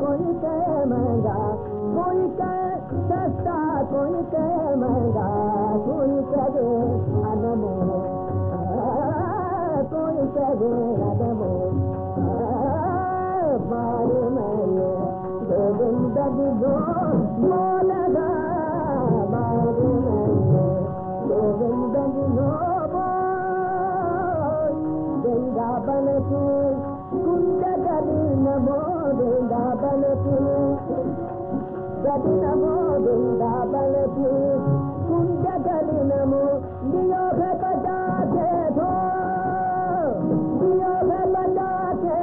कोई के महंगा कोई के सस्ता कोई के महंगा कोई के दे अनमो कोई के दे अनमो बाल में ये गोविंद दिगो बोलगा बाल में ये गोविंद दिगो बोल गंगा बन के कुंड कर नमो वृंदावन की रवि नमो वृंदावन की कुंज गली नमो नियोग बजा के धो नियोग बजा के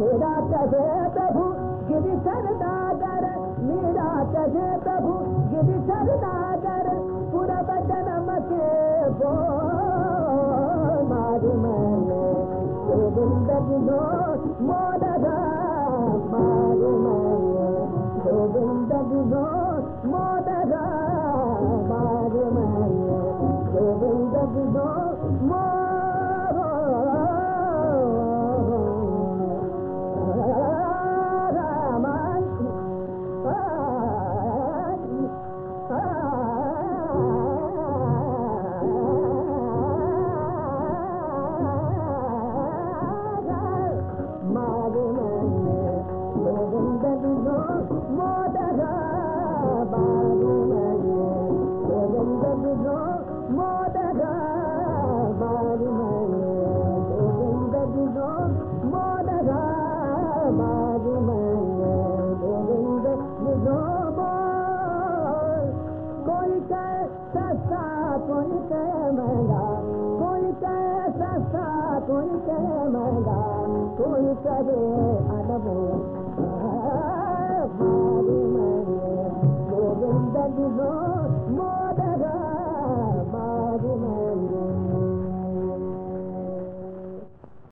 मेरा कहे प्रभु गिरिधर दादर मेरा कहे प्रभु गिरिधर दादर पूरा जन्म के बो मारू मैंने, गोविंद की ज़ोर रोबो मददा रोबो मो कोई तुंहिंजे महांगा कोन त सा करे अन